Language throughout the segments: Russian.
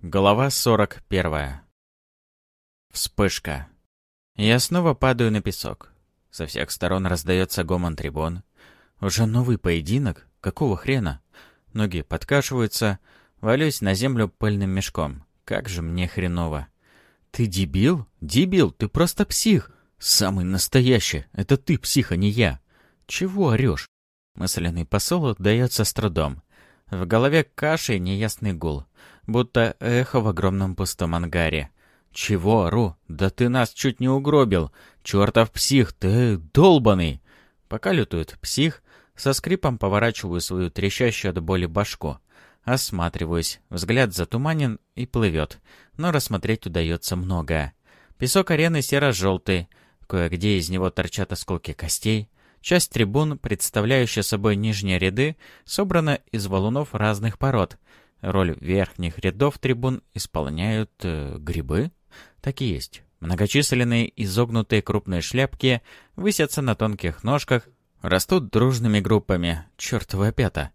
Глава 41. Вспышка. Я снова падаю на песок. Со всех сторон раздается гомон трибун. Уже новый поединок? Какого хрена? Ноги подкашиваются, валюсь на землю пыльным мешком. Как же мне хреново. Ты дебил? Дебил, ты просто псих. Самый настоящий. Это ты псих, а не я. Чего орешь? Мысленный посол отдается с трудом. В голове каши неясный гул будто эхо в огромном пустом ангаре. «Чего, ору? Да ты нас чуть не угробил! Чертов псих, ты долбанный!» Пока лютует псих, со скрипом поворачиваю свою трещащую от боли башку. Осматриваюсь, взгляд затуманен и плывет, но рассмотреть удается многое. Песок арены серо-желтый, кое-где из него торчат осколки костей. Часть трибун, представляющая собой нижние ряды, собрана из валунов разных пород, Роль верхних рядов трибун исполняют э, грибы? Так и есть. Многочисленные изогнутые крупные шляпки высятся на тонких ножках, растут дружными группами, чертова пята.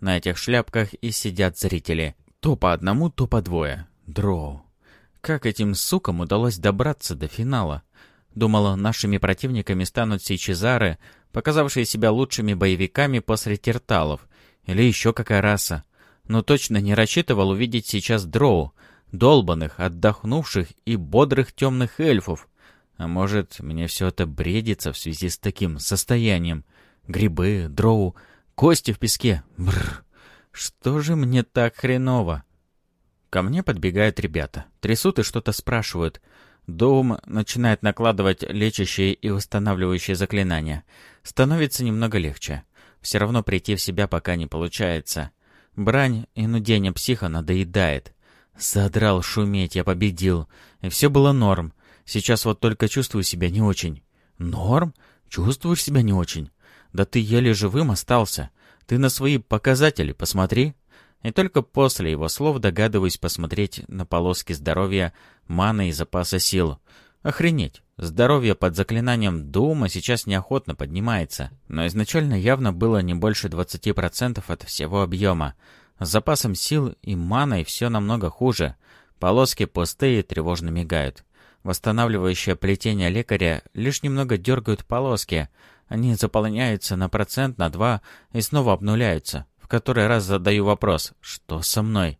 На этих шляпках и сидят зрители. То по одному, то по двое. Дроу. Как этим сукам удалось добраться до финала? Думала, нашими противниками станут Сейчезары, показавшие себя лучшими боевиками после Терталов, или еще какая раса но точно не рассчитывал увидеть сейчас дроу, долбанных, отдохнувших и бодрых темных эльфов. А может, мне все это бредится в связи с таким состоянием? Грибы, дроу, кости в песке. Бррр. Что же мне так хреново? Ко мне подбегают ребята. Трясут и что-то спрашивают. Доум начинает накладывать лечащие и восстанавливающие заклинания. Становится немного легче. Все равно прийти в себя пока не получается. Брань и нудение психа надоедает. Задрал шуметь, я победил. И все было норм. Сейчас вот только чувствую себя не очень. Норм? Чувствуешь себя не очень? Да ты еле живым остался. Ты на свои показатели посмотри. И только после его слов догадываюсь посмотреть на полоски здоровья, маны и запаса сил. Охренеть. Здоровье под заклинанием Дума сейчас неохотно поднимается, но изначально явно было не больше 20% от всего объема. С запасом сил и маной все намного хуже. Полоски пустые тревожно мигают. Восстанавливающее плетение лекаря лишь немного дергают полоски. Они заполняются на процент, на два и снова обнуляются. В который раз задаю вопрос «Что со мной?»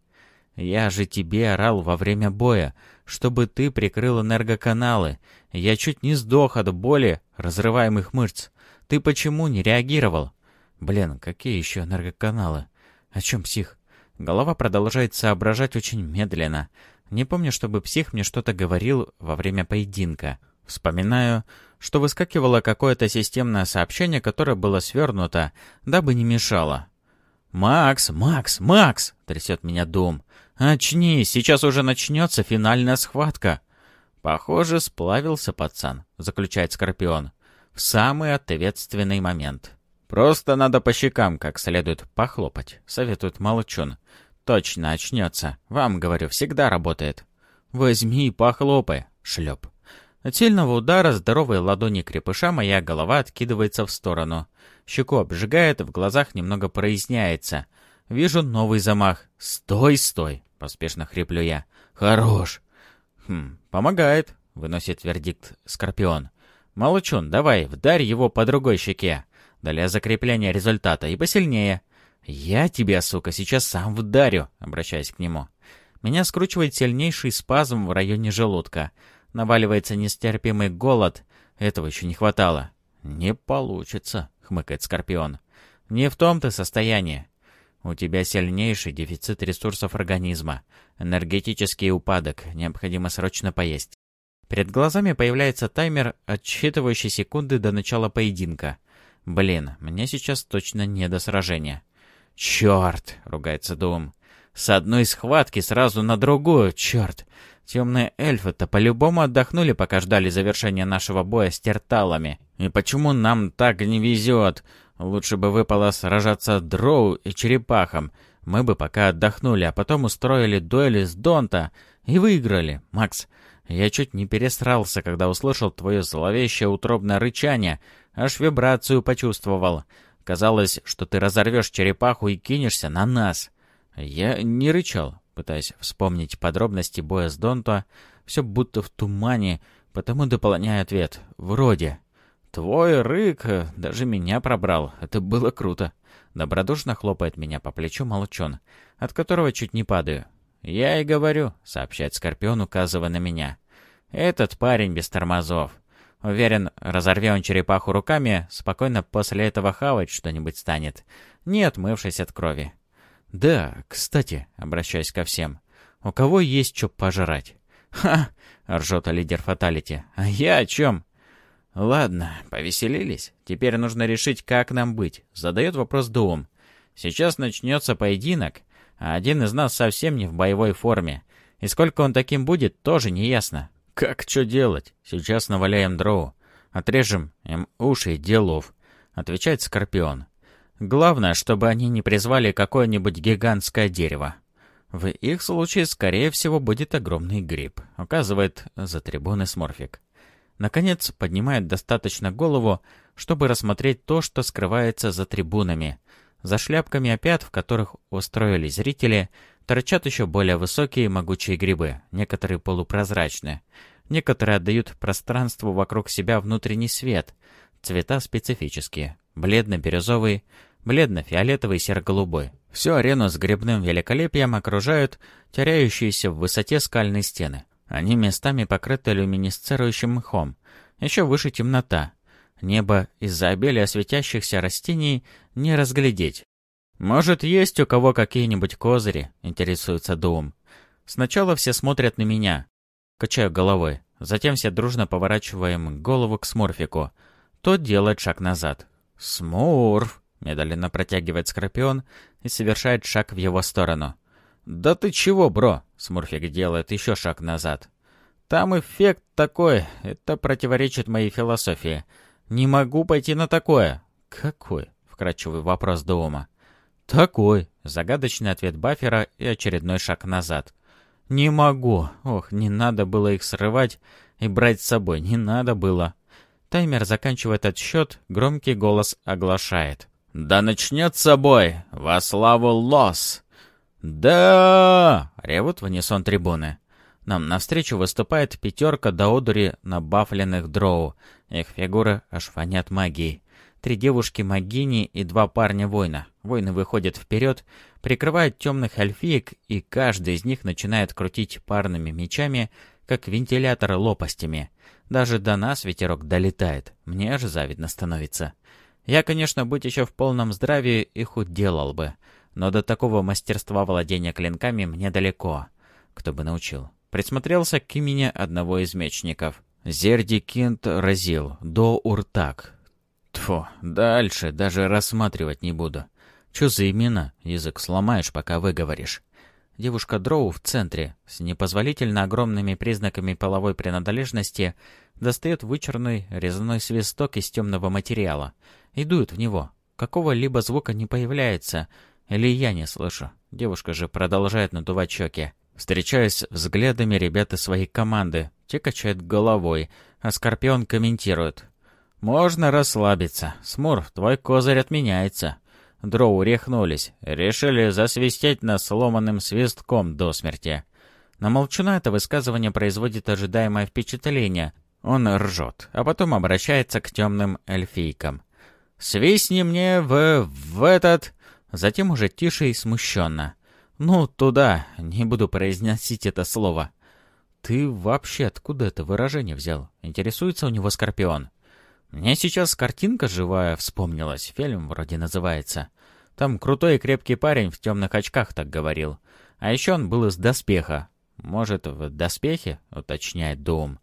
«Я же тебе орал во время боя, чтобы ты прикрыл энергоканалы. Я чуть не сдох от боли разрываемых мышц. Ты почему не реагировал? Блин, какие еще энергоканалы? О чем псих? Голова продолжает соображать очень медленно. Не помню, чтобы псих мне что-то говорил во время поединка. Вспоминаю, что выскакивало какое-то системное сообщение, которое было свернуто, дабы не мешало. «Макс, Макс, Макс!» — трясет меня Дум. «Очнись, сейчас уже начнется финальная схватка!» «Похоже, сплавился пацан», — заключает Скорпион. «В самый ответственный момент». «Просто надо по щекам как следует похлопать», — советует Молчун. «Точно очнется. Вам, говорю, всегда работает». «Возьми и похлопай», — шлеп. От сильного удара здоровой ладони крепыша моя голова откидывается в сторону. Щеку обжигает, в глазах немного проясняется. Вижу новый замах. «Стой, стой!» — поспешно хриплю я. «Хорош!» «Хм, помогает», — выносит вердикт Скорпион. «Молчун, давай, вдарь его по другой щеке. Для закрепления результата и посильнее». «Я тебя, сука, сейчас сам вдарю», — обращаясь к нему. Меня скручивает сильнейший спазм в районе желудка. Наваливается нестерпимый голод. Этого еще не хватало. «Не получится», — хмыкает Скорпион. «Не в том-то состоянии. У тебя сильнейший дефицит ресурсов организма. Энергетический упадок. Необходимо срочно поесть. Перед глазами появляется таймер, отсчитывающий секунды до начала поединка. Блин, мне сейчас точно не до сражения. «Черт!» — ругается Дум. «С одной схватки сразу на другую, черт! Темные эльфы-то по-любому отдохнули, пока ждали завершения нашего боя с терталами. И почему нам так не везет? Лучше бы выпало сражаться дроу и черепахам. Мы бы пока отдохнули, а потом устроили дуэли с Донта и выиграли. Макс, я чуть не пересрался, когда услышал твое зловещее утробное рычание. Аж вибрацию почувствовал. Казалось, что ты разорвешь черепаху и кинешься на нас. Я не рычал. пытаясь вспомнить подробности боя с Донто, все будто в тумане, потому дополняю ответ. Вроде. «Твой рык даже меня пробрал. Это было круто». Добродушно хлопает меня по плечу молчон, от которого чуть не падаю. «Я и говорю», — сообщает Скорпион, указывая на меня. «Этот парень без тормозов. Уверен, разорви он черепаху руками, спокойно после этого хавать что-нибудь станет, не отмывшись от крови». «Да, кстати», — обращаюсь ко всем, — «у кого есть что пожрать?» «Ха!» — ржет лидер Фаталити. «А я о чем?» «Ладно, повеселились. Теперь нужно решить, как нам быть», — задает вопрос Дуум. «Сейчас начнется поединок, а один из нас совсем не в боевой форме. И сколько он таким будет, тоже не ясно. Как что делать? Сейчас наваляем дроу. Отрежем им уши и делов», — отвечает Скорпион. «Главное, чтобы они не призвали какое-нибудь гигантское дерево». В их случае, скорее всего, будет огромный гриб, указывает за трибуны Сморфик. Наконец, поднимает достаточно голову, чтобы рассмотреть то, что скрывается за трибунами. За шляпками опят, в которых устроились зрители, торчат еще более высокие могучие грибы, некоторые полупрозрачные. Некоторые отдают пространству вокруг себя внутренний свет. Цвета специфические. Бледно-бирюзовый, бледно-фиолетовый, серо-голубой. Всю арену с грибным великолепием окружают теряющиеся в высоте скальные стены. Они местами покрыты люминесцирующим мхом. Еще выше темнота. Небо из-за обилия светящихся растений не разглядеть. «Может, есть у кого какие-нибудь козыри?» — интересуется Дуум. Сначала все смотрят на меня. Качаю головой. Затем все дружно поворачиваем голову к Смурфику. Тот делает шаг назад. «Смурф!» — медленно протягивает Скорпион и совершает шаг в его сторону. «Да ты чего, бро?» — Смурфик делает еще шаг назад. «Там эффект такой, это противоречит моей философии. Не могу пойти на такое». «Какой?» — вкрадчивый вопрос Доума. «Такой», — загадочный ответ Баффера и очередной шаг назад. «Не могу. Ох, не надо было их срывать и брать с собой, не надо было». Таймер заканчивает отсчет, громкий голос оглашает. «Да начнет с собой! Во славу Лос!» «Да!» — ревут в унисон трибуны. Нам навстречу выступает пятерка до на бафленных дроу. Их фигуры аж фонят магией. Три девушки-магини и два парня-воина. Воины выходят вперед, прикрывают темных эльфиек, и каждый из них начинает крутить парными мечами, как вентилятор лопастями. Даже до нас ветерок долетает. Мне аж завидно становится. Я, конечно, быть еще в полном здравии, их уделал бы но до такого мастерства владения клинками мне далеко. Кто бы научил. Присмотрелся к имени одного из мечников. Зерди Кинт разил, до Уртак. Тфу, дальше даже рассматривать не буду. Чё за имена? Язык сломаешь, пока выговоришь. Девушка Дроу в центре, с непозволительно огромными признаками половой принадлежности, достает вычурный резной свисток из темного материала и дует в него. Какого-либо звука не появляется, или я не слышу? Девушка же продолжает надувать щеки. Встречаясь взглядами ребята своей команды, те качают головой, а Скорпион комментирует. «Можно расслабиться. Смур, твой козырь отменяется». Дроу рехнулись, решили засвистеть нас сломанным свистком до смерти. На Молчуна это высказывание производит ожидаемое впечатление. Он ржет, а потом обращается к темным эльфийкам. «Свистни мне в... в этот...» Затем уже тише и смущенно. «Ну, туда, не буду произносить это слово». «Ты вообще откуда это выражение взял?» Интересуется у него Скорпион. «Мне сейчас картинка живая вспомнилась, фильм вроде называется. Там крутой и крепкий парень в темных очках так говорил. А еще он был из доспеха. Может, в доспехе?» — уточняет Дом.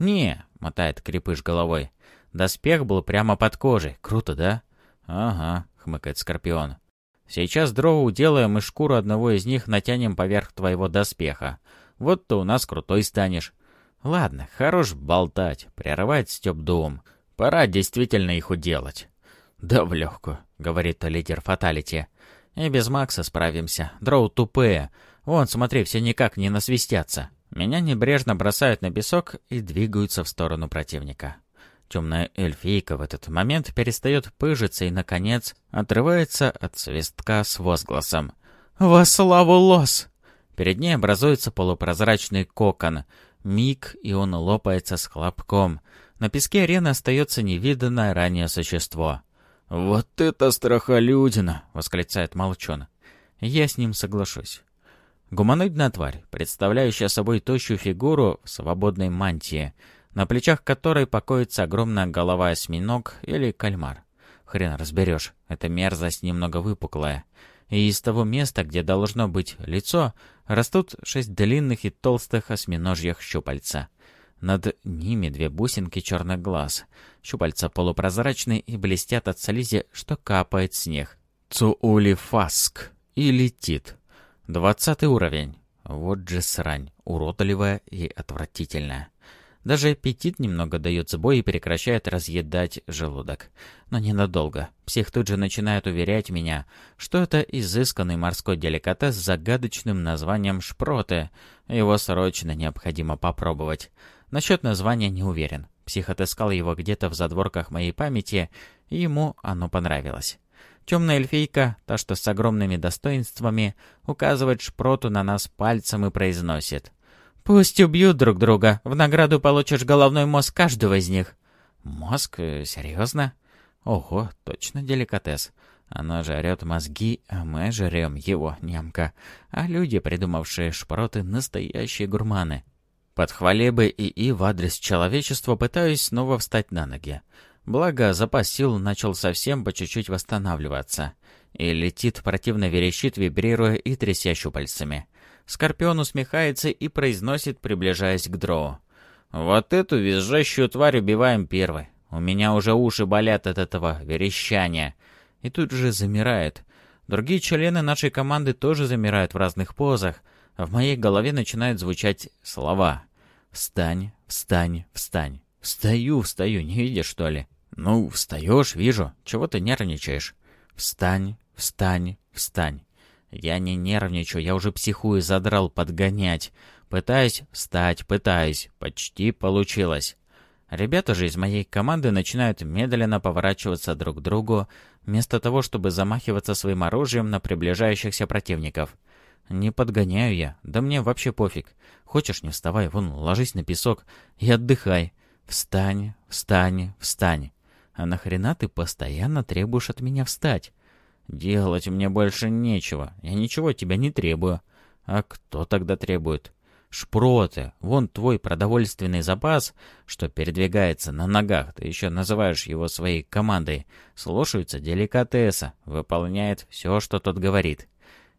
«Не», — мотает крепыш головой. «Доспех был прямо под кожей. Круто, да?» «Ага», — хмыкает Скорпион. Сейчас дроу делаем и шкуру одного из них натянем поверх твоего доспеха. Вот то у нас крутой станешь. Ладно, хорош болтать, прерывает Степ Дум. Пора действительно их уделать. Да в легкую, говорит лидер Фаталити. И без Макса справимся. Дроу тупые. Вон, смотри, все никак не насвистятся. Меня небрежно бросают на песок и двигаются в сторону противника. Темная эльфийка в этот момент перестает пыжиться и, наконец, отрывается от свистка с возгласом. «Во славу лос!» Перед ней образуется полупрозрачный кокон. Миг, и он лопается с хлопком. На песке арены остается невиданное ранее существо. «Вот это страхолюдина!» — восклицает Молчон. Я с ним соглашусь. Гуманоидная тварь, представляющая собой тощую фигуру в свободной мантии, на плечах которой покоится огромная голова осьминог или кальмар. Хрен разберешь, эта мерзость немного выпуклая. И из того места, где должно быть лицо, растут шесть длинных и толстых осьминожьих щупальца. Над ними две бусинки черных глаз. Щупальца полупрозрачные и блестят от слизи, что капает с них. Цуулифаск. И летит. Двадцатый уровень. Вот же срань. Уродливая и отвратительная. Даже аппетит немного дает сбой и прекращает разъедать желудок. Но ненадолго. Псих тут же начинает уверять меня, что это изысканный морской деликатес с загадочным названием шпроты. Его срочно необходимо попробовать. Насчет названия не уверен. Псих отыскал его где-то в задворках моей памяти, и ему оно понравилось. Темная эльфийка, та, что с огромными достоинствами, указывает шпроту на нас пальцем и произносит. «Пусть убьют друг друга. В награду получишь головной мозг каждого из них». «Мозг? Э, Серьезно?» «Ого, точно деликатес. Она жрет мозги, а мы жрем его, немка. А люди, придумавшие шпроты, настоящие гурманы». Под хвалебы и в адрес человечества пытаюсь снова встать на ноги. Благо, запас сил начал совсем по чуть-чуть восстанавливаться. И летит, противно верещит, вибрируя и тряся щупальцами. Скорпион усмехается и произносит, приближаясь к дроу. «Вот эту визжащую тварь убиваем первой. У меня уже уши болят от этого верещания». И тут же замирает. Другие члены нашей команды тоже замирают в разных позах. В моей голове начинают звучать слова. «Встань, встань, встань». «Встаю, встаю, не видишь, что ли?» «Ну, встаешь, вижу. Чего ты нервничаешь?» «Встань, встань, встань». Я не нервничаю, я уже психую, задрал подгонять. Пытаюсь встать, пытаюсь. Почти получилось. Ребята же из моей команды начинают медленно поворачиваться друг к другу, вместо того, чтобы замахиваться своим оружием на приближающихся противников. Не подгоняю я, да мне вообще пофиг. Хочешь, не вставай, вон, ложись на песок и отдыхай. Встань, встань, встань. А нахрена ты постоянно требуешь от меня встать? «Делать мне больше нечего. Я ничего от тебя не требую». «А кто тогда требует?» «Шпроты. Вон твой продовольственный запас, что передвигается на ногах, ты еще называешь его своей командой, слушается деликатеса, выполняет все, что тот говорит».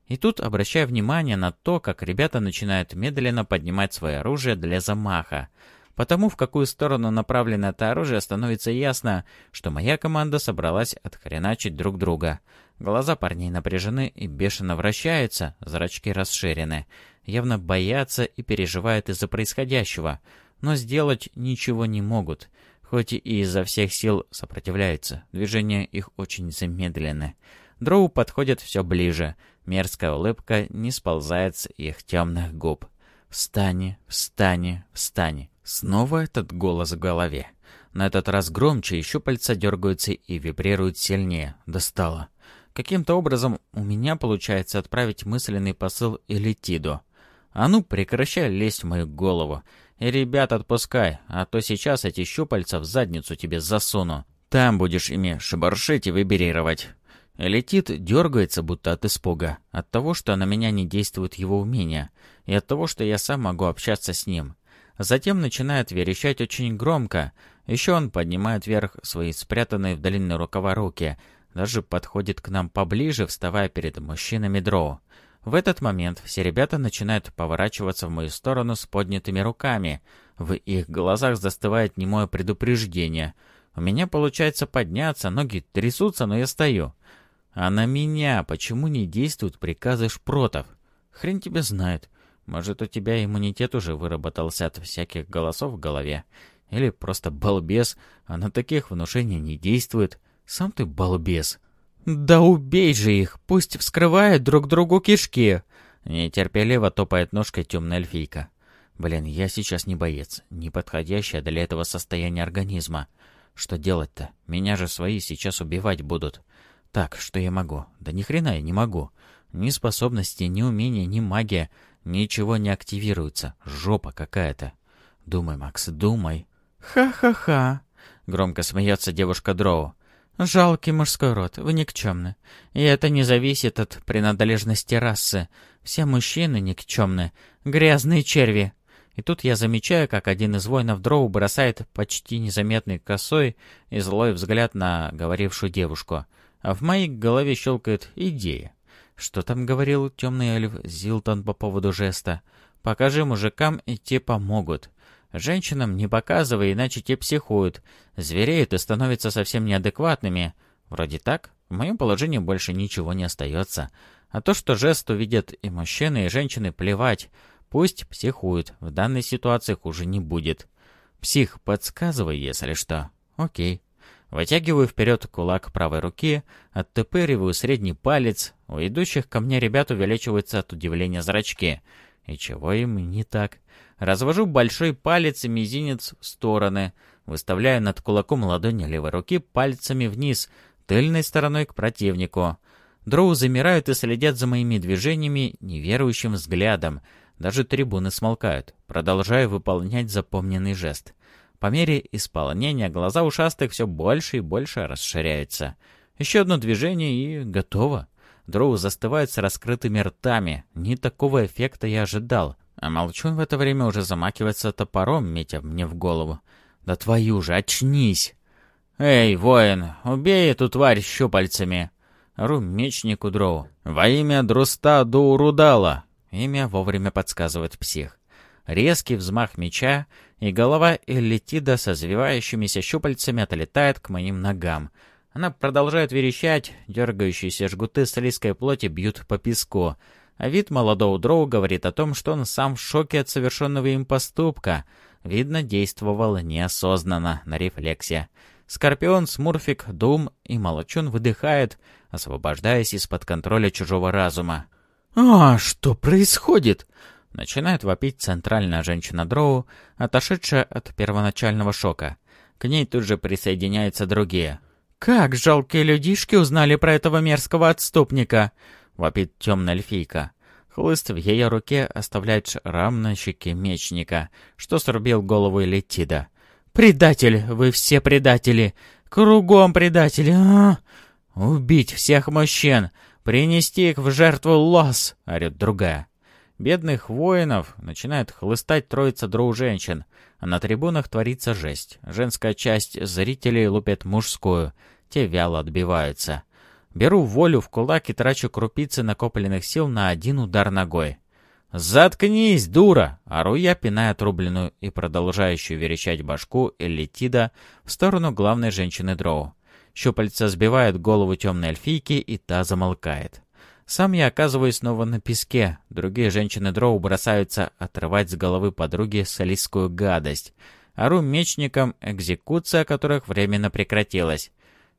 И тут обращаю внимание на то, как ребята начинают медленно поднимать свое оружие для замаха. Потому в какую сторону направлено это оружие, становится ясно, что моя команда собралась отхреначить друг друга. Глаза парней напряжены и бешено вращаются, зрачки расширены. Явно боятся и переживают из-за происходящего, но сделать ничего не могут. Хоть и изо всех сил сопротивляются, движения их очень замедлены. Дроу подходят все ближе, мерзкая улыбка не сползает с их темных губ. «Встань, встань, встань!» Снова этот голос в голове. На этот раз громче, еще пальца дергаются и вибрируют сильнее. Достало. Каким-то образом у меня получается отправить мысленный посыл Элитиду. А ну, прекращай лезть в мою голову. И ребят отпускай, а то сейчас эти щупальца в задницу тебе засуну. Там будешь ими шебаршить и вибрировать. Летит, дергается, будто от испуга, от того, что на меня не действует его умения, и от того, что я сам могу общаться с ним. Затем начинает верещать очень громко. Еще он поднимает вверх свои спрятанные в длинные рукава руки, даже подходит к нам поближе, вставая перед мужчинами дроу. В этот момент все ребята начинают поворачиваться в мою сторону с поднятыми руками. В их глазах застывает немое предупреждение. У меня получается подняться, ноги трясутся, но я стою. А на меня почему не действуют приказы шпротов? Хрен тебя знает. Может, у тебя иммунитет уже выработался от всяких голосов в голове? Или просто балбес, а на таких внушения не действует? Сам ты балбес. Да убей же их, пусть вскрывают друг другу кишки. Нетерпеливо топает ножкой темная эльфийка. Блин, я сейчас не боец, не подходящая для этого состояния организма. Что делать-то? Меня же свои сейчас убивать будут. Так, что я могу? Да ни хрена я не могу. Ни способности, ни умения, ни магия. Ничего не активируется. Жопа какая-то. Думай, Макс, думай. «Ха-ха-ха!» — громко смеется девушка Дроу. «Жалкий мужской род, вы никчемны. И это не зависит от принадлежности расы. Все мужчины никчемны. Грязные черви!» И тут я замечаю, как один из воинов Дроу бросает почти незаметный косой и злой взгляд на говорившую девушку. А в моей голове щелкает идея. Что там говорил темный эльф Зилтон по поводу жеста? «Покажи мужикам, и те помогут». Женщинам не показывай, иначе те психуют, звереют и становятся совсем неадекватными. Вроде так, в моем положении больше ничего не остается. А то, что жест увидят и мужчины, и женщины, плевать. Пусть психуют, в данной ситуации хуже не будет. Псих, подсказывай, если что. Окей. Вытягиваю вперед кулак правой руки, оттопыриваю средний палец. У идущих ко мне ребят увеличиваются от удивления зрачки. И чего им не так? Развожу большой палец и мизинец в стороны. Выставляю над кулаком ладони левой руки пальцами вниз, тыльной стороной к противнику. Дроу замирают и следят за моими движениями неверующим взглядом. Даже трибуны смолкают. Продолжаю выполнять запомненный жест. По мере исполнения глаза ушастых все больше и больше расширяются. Еще одно движение и готово. Дроу застывают с раскрытыми ртами. Не такого эффекта я ожидал. А Молчун в это время уже замакивается топором, метя мне в голову. «Да твою же, очнись!» «Эй, воин, убей эту тварь щупальцами!» Ру мечнику дроу. «Во имя Друста Дуурудала!» Имя вовремя подсказывает псих. Резкий взмах меча, и голова Эллитида со извивающимися щупальцами отлетает к моим ногам. Она продолжает верещать, дергающиеся жгуты слизкой плоти бьют по песку — а вид молодого дроу говорит о том, что он сам в шоке от совершенного им поступка. Видно, действовал неосознанно, на рефлексе. Скорпион, Смурфик, Дум и Молочун выдыхают, освобождаясь из-под контроля чужого разума. «А, что происходит?» Начинает вопить центральная женщина Дроу, отошедшая от первоначального шока. К ней тут же присоединяются другие. «Как жалкие людишки узнали про этого мерзкого отступника?» — вопит темная эльфийка. Хлыст в ее руке оставляет шрам на щеке мечника, что срубил голову Элитида. «Предатель! Вы все предатели! Кругом предатели! А! Убить всех мужчин! Принести их в жертву лос!» — орет другая. Бедных воинов начинает хлыстать троица дроу женщин, а на трибунах творится жесть. Женская часть зрителей лупит мужскую, те вяло отбиваются. Беру волю в кулак и трачу крупицы накопленных сил на один удар ногой. «Заткнись, дура!» — ору я, пиная отрубленную и продолжающую верещать башку Элитида в сторону главной женщины Дроу. Щупальца сбивает голову темной эльфийки, и та замолкает. Сам я оказываюсь снова на песке. Другие женщины Дроу бросаются отрывать с головы подруги солистскую гадость. Ору мечникам, экзекуция которых временно прекратилась.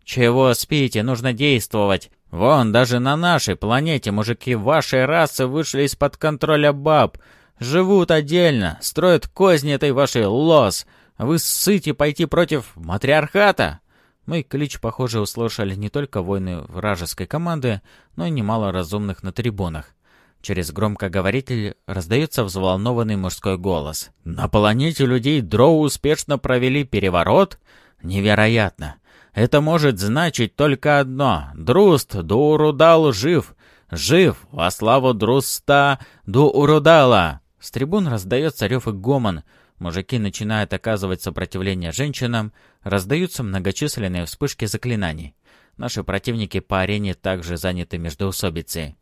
«Чего спите? Нужно действовать. Вон, даже на нашей планете мужики вашей расы вышли из-под контроля баб. Живут отдельно, строят козни этой вашей лос. Вы ссыте пойти против матриархата?» Мой клич, похоже, услышали не только воины вражеской команды, но и немало разумных на трибунах. Через громкоговоритель раздается взволнованный мужской голос. «На планете людей Дроу успешно провели переворот? Невероятно! Это может значить только одно. Друст Дуурудал жив. Жив во славу Друста Дуурудала. С трибун раздается рев и гомон. Мужики начинают оказывать сопротивление женщинам. Раздаются многочисленные вспышки заклинаний. Наши противники по арене также заняты междоусобицей.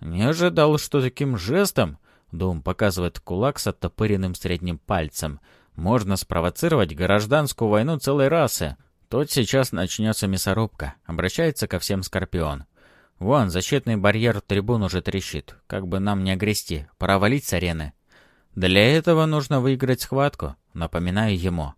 Не ожидал, что таким жестом, Дум показывает кулак с оттопыренным средним пальцем, можно спровоцировать гражданскую войну целой расы. Тут сейчас начнется мясорубка. Обращается ко всем Скорпион. Вон, защитный барьер трибун уже трещит. Как бы нам не огрести. Пора валить с арены. Для этого нужно выиграть схватку. Напоминаю ему.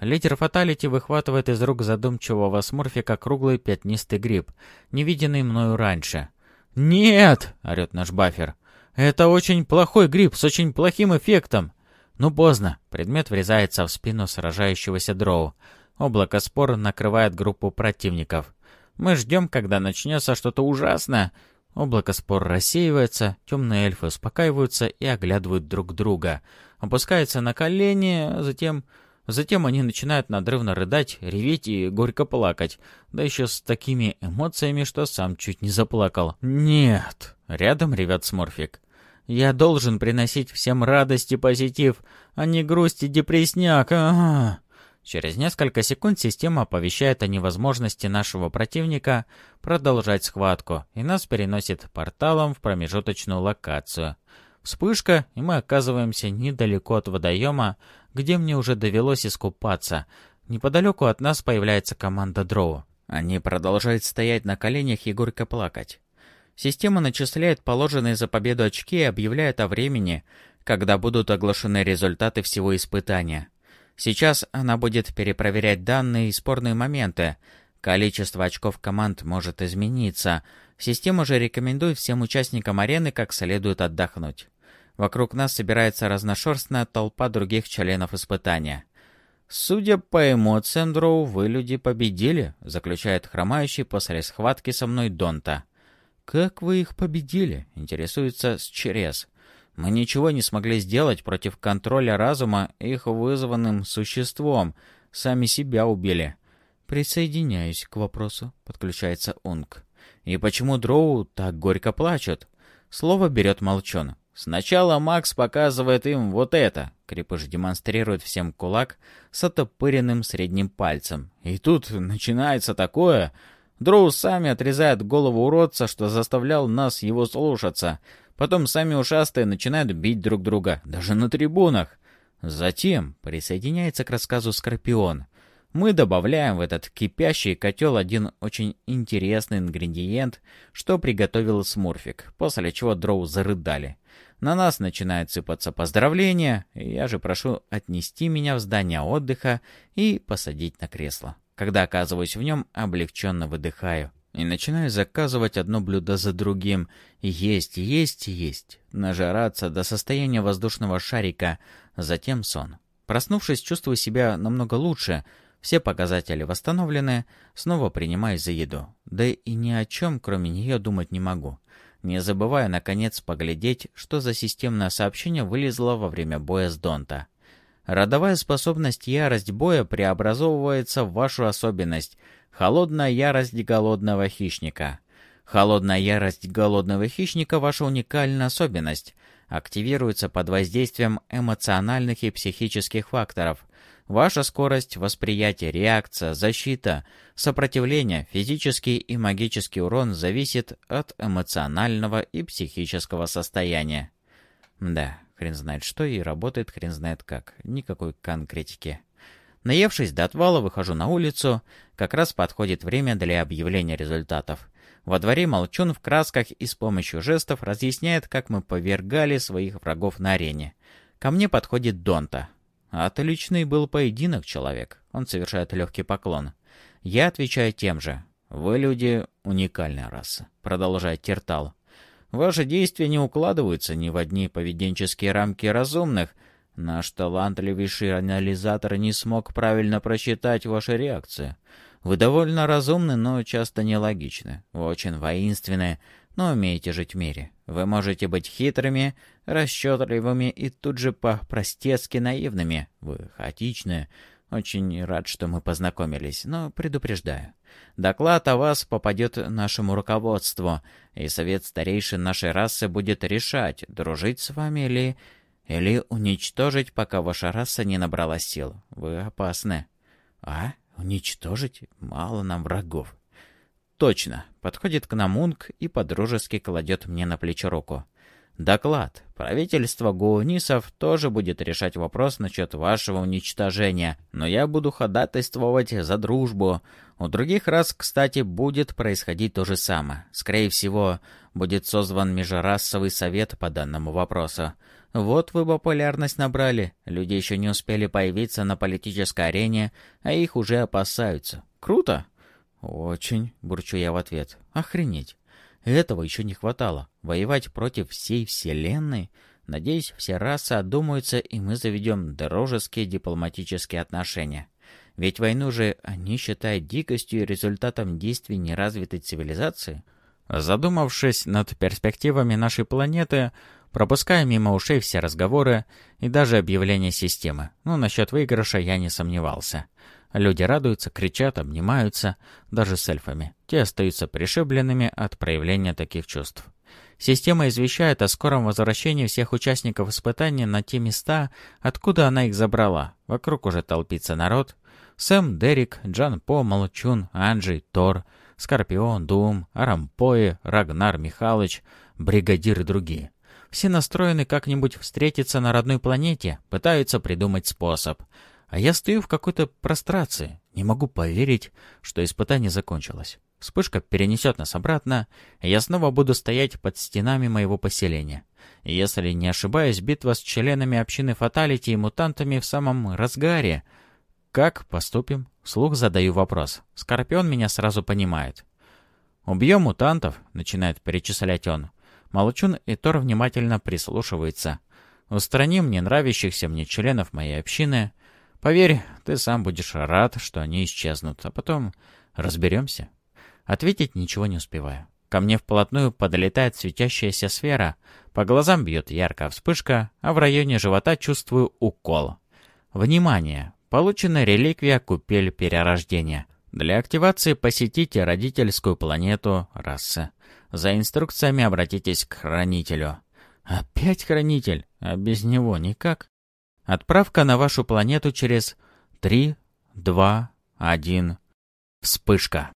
Лидер Фаталити выхватывает из рук задумчивого смурфика круглый пятнистый гриб, не виденный мною раньше. «Нет!» — орет наш бафер. «Это очень плохой гриб с очень плохим эффектом!» Ну поздно. Предмет врезается в спину сражающегося дроу. Облако спор накрывает группу противников. Мы ждем, когда начнется что-то ужасное. Облако спор рассеивается, темные эльфы успокаиваются и оглядывают друг друга. Опускаются на колени, а затем... Затем они начинают надрывно рыдать, реветь и горько плакать. Да еще с такими эмоциями, что сам чуть не заплакал. «Нет!» — рядом ревет Сморфик. «Я должен приносить всем радость и позитив, а не грусть и депресняк. Ага!» Через несколько секунд система оповещает о невозможности нашего противника продолжать схватку, и нас переносит порталом в промежуточную локацию. Вспышка, и мы оказываемся недалеко от водоема, где мне уже довелось искупаться. Неподалеку от нас появляется команда Дроу. Они продолжают стоять на коленях и горько плакать. Система начисляет положенные за победу очки и объявляет о времени, когда будут оглашены результаты всего испытания. Сейчас она будет перепроверять данные и спорные моменты. Количество очков команд может измениться. Система же рекомендует всем участникам арены как следует отдохнуть. Вокруг нас собирается разношерстная толпа других членов испытания. «Судя по эмоциям, Дроу, вы, люди, победили», — заключает хромающий после схватки со мной Донта. «Как вы их победили?» — интересуется Счерез. Мы ничего не смогли сделать против контроля разума их вызванным существом. Сами себя убили. Присоединяюсь к вопросу, подключается Унг. И почему дроу так горько плачут? Слово берет молчон. Сначала Макс показывает им вот это. Крепыш демонстрирует всем кулак с отопыренным средним пальцем. И тут начинается такое... Дроу сами отрезает голову уродца, что заставлял нас его слушаться. Потом сами ушастые начинают бить друг друга, даже на трибунах. Затем присоединяется к рассказу Скорпион. Мы добавляем в этот кипящий котел один очень интересный ингредиент, что приготовил Смурфик, после чего дроу зарыдали. На нас начинают сыпаться поздравления, я же прошу отнести меня в здание отдыха и посадить на кресло. Когда оказываюсь в нем, облегченно выдыхаю. И начинаю заказывать одно блюдо за другим. Есть, есть, есть. Нажираться до состояния воздушного шарика. Затем сон. Проснувшись, чувствую себя намного лучше. Все показатели восстановлены. Снова принимаюсь за еду. Да и ни о чем, кроме нее, думать не могу. Не забывая, наконец, поглядеть, что за системное сообщение вылезло во время боя с Донта. Родовая способность ярость боя преобразовывается в вашу особенность — Холодная ярость голодного хищника. Холодная ярость голодного хищника – ваша уникальная особенность. Активируется под воздействием эмоциональных и психических факторов. Ваша скорость восприятия, реакция, защита, сопротивление, физический и магический урон зависит от эмоционального и психического состояния. Да, хрен знает что и работает хрен знает как. Никакой конкретики. Наевшись до отвала, выхожу на улицу. Как раз подходит время для объявления результатов. Во дворе Молчун в красках и с помощью жестов разъясняет, как мы повергали своих врагов на арене. Ко мне подходит Донта. «Отличный был поединок, человек». Он совершает легкий поклон. Я отвечаю тем же. «Вы, люди, уникальная раса», — продолжает Тертал. «Ваши действия не укладываются ни в одни поведенческие рамки разумных, Наш талантливейший анализатор не смог правильно просчитать ваши реакции. Вы довольно разумны, но часто нелогичны. Вы очень воинственны, но умеете жить в мире. Вы можете быть хитрыми, расчетливыми и тут же по-простецки наивными. Вы хаотичны. Очень рад, что мы познакомились, но предупреждаю. Доклад о вас попадет нашему руководству, и совет старейшин нашей расы будет решать, дружить с вами или или уничтожить, пока ваша раса не набрала сил. Вы опасны. А? Уничтожить? Мало нам врагов. Точно. Подходит к нам Мунк и подружески кладет мне на плечо руку. Доклад. Правительство Гуунисов тоже будет решать вопрос насчет вашего уничтожения, но я буду ходатайствовать за дружбу. У других рас, кстати, будет происходить то же самое. Скорее всего, будет создан межрасовый совет по данному вопросу. Вот вы популярность набрали. Люди еще не успели появиться на политической арене, а их уже опасаются. Круто? Очень, бурчу я в ответ. Охренеть. Этого еще не хватало. Воевать против всей вселенной? Надеюсь, все расы одумаются, и мы заведем дружеские дипломатические отношения. Ведь войну же они считают дикостью и результатом действий неразвитой цивилизации. Задумавшись над перспективами нашей планеты, пропуская мимо ушей все разговоры и даже объявления системы. Ну, насчет выигрыша я не сомневался. Люди радуются, кричат, обнимаются, даже с эльфами. Те остаются пришибленными от проявления таких чувств. Система извещает о скором возвращении всех участников испытания на те места, откуда она их забрала. Вокруг уже толпится народ. Сэм, Дерек, Джан По, Молчун, Анджей, Тор, Скорпион, Дум, Арампои, Рагнар Михалыч, Бригадир и другие. Все настроены как-нибудь встретиться на родной планете, пытаются придумать способ. А я стою в какой-то прострации, не могу поверить, что испытание закончилось. Вспышка перенесет нас обратно, и я снова буду стоять под стенами моего поселения. Если не ошибаюсь, битва с членами общины Фаталити и мутантами в самом разгаре. Как поступим? Слух задаю вопрос. Скорпион меня сразу понимает. «Убьем мутантов», — начинает перечислять он. Молчун и Тор внимательно прислушиваются. «Устраним не нравящихся мне членов моей общины. Поверь, ты сам будешь рад, что они исчезнут, а потом разберемся». Ответить ничего не успеваю. Ко мне вплотную подлетает светящаяся сфера, по глазам бьет яркая вспышка, а в районе живота чувствую укол. Внимание! Получена реликвия «Купель перерождения». Для активации посетите родительскую планету расы. За инструкциями обратитесь к хранителю. Опять хранитель, а без него никак. Отправка на вашу планету через 3, 2, 1. Вспышка.